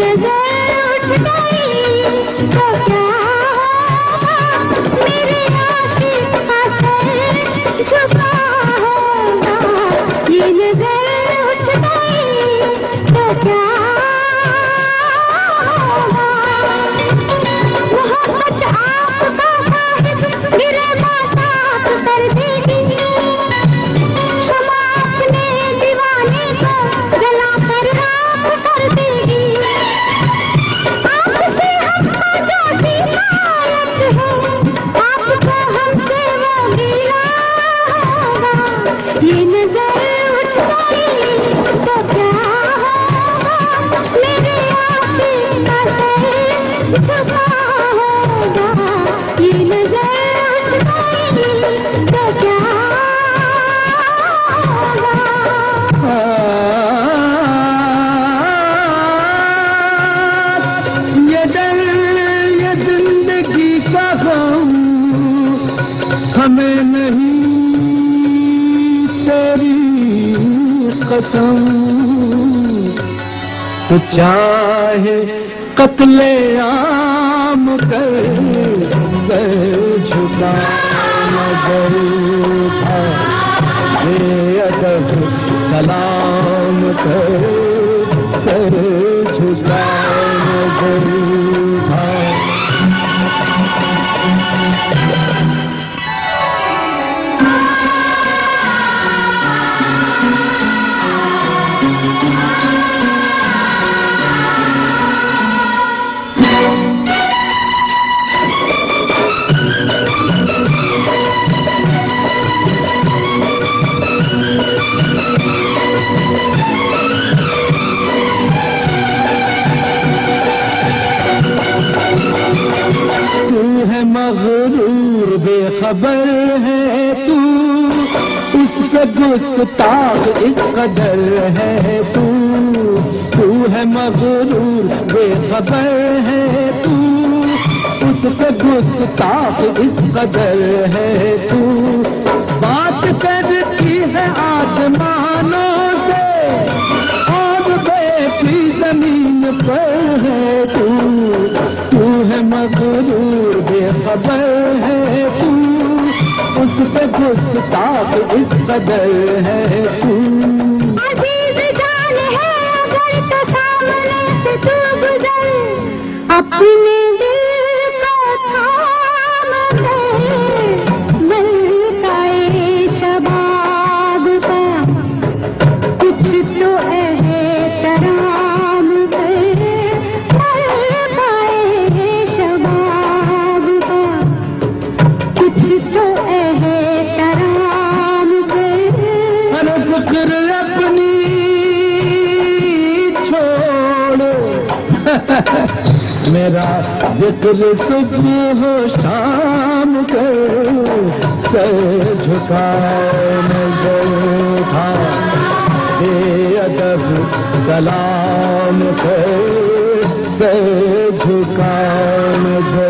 नज़र कसम तो चाहे कतले आम कर सर झुका मगर था सलाम कर सर बेखबर है तू। उससे गुस्ताख इस कदर है तू। तू है मगरूर, बेखबर है तू। उससे गुस्ताख इस कदर है तू। बात करती है आसमानों से, और बैठी ज़मीन पर है तू। तू है मगरूर, बेखबर गुस्ताख इस कदर है तू। अज़ीज़ जान है अगर तो सामने से तू गुजर। अपने फ़िक्र अपनी छोड़ो। मेरा ज़िक्र सुबह शाम कर सर झुका नज़र उठा बेअदब सलाम कर सर झुका नज़र